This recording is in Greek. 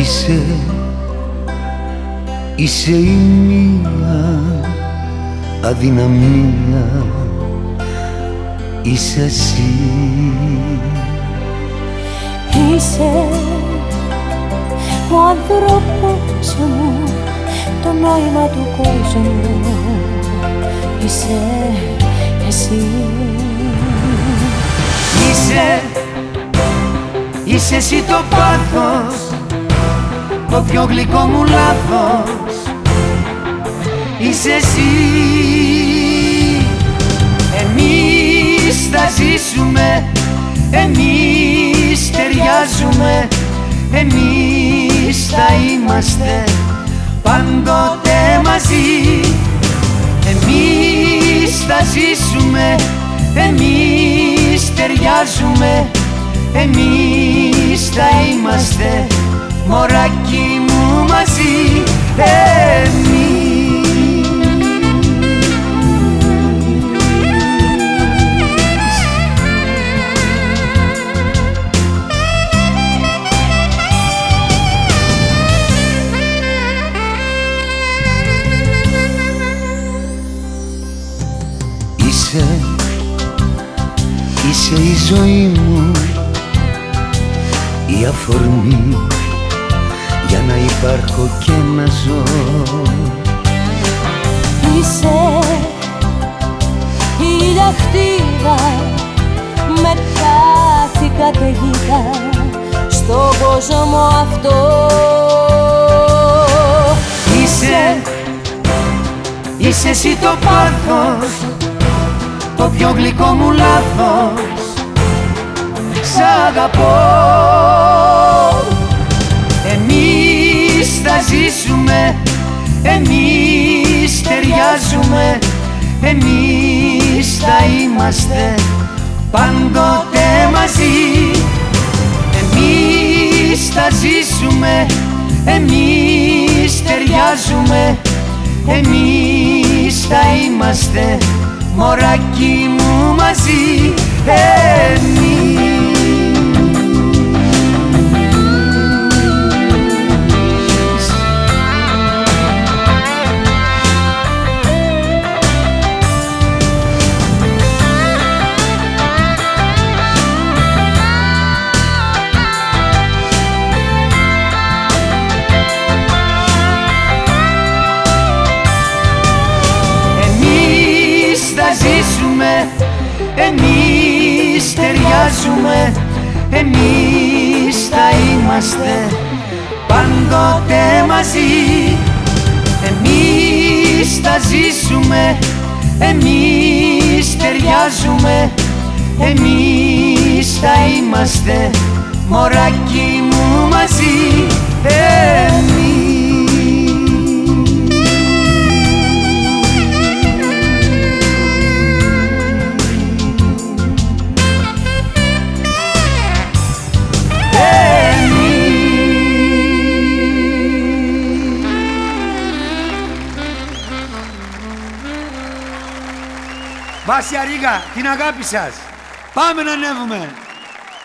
Είσαι, είσαι η μία αδυναμία. Είσαι εσύ. Είσαι ο άνθρωπος μου το νόημα του κόσμου. Είσαι εσύ. Είσαι, είσαι εσύ το πάθος το πιο γλυκό μου λάθος. Είσαι εσύ. Εμείς θα ζήσουμε Εμείς ταιριάζουμε Εμείς θα είμαστε Πάντοτε μαζί. Εμείς θα ζήσουμε Εμείς ταιριάζουμε Εμείς θα είμαστε μωράκι μου μαζί εμείς. Είσαι, είσαι η ζωή μου η αφορμή. για να υπάρχω και να ζω. Είσαι η λαχτίδα με κάθε καταιγίδα στον κόσμο αυτό. Είσαι, είσαι εσύ το πάθος το πιο γλυκό μου λάθος. Σ' αγαπώ Εμείς ταιριάζουμε Εμείς θα είμαστε πάντοτε μαζί. Εμείς θα ζήσουμε Εμείς ταιριάζουμε Εμείς θα είμαστε Μωράκι μου μαζί. Εμείς Εμείς ταιριάζουμε Εμείς θα είμαστε Πάντοτε μαζί. Εμείς θα ζήσουμε Εμείς ταιριάζουμε Εμείς θα είμαστε Μωράκι μου μαζί. Εμείς Βάσια Ρίγα, την αγάπη σας. Πάμε να ανέβουμε.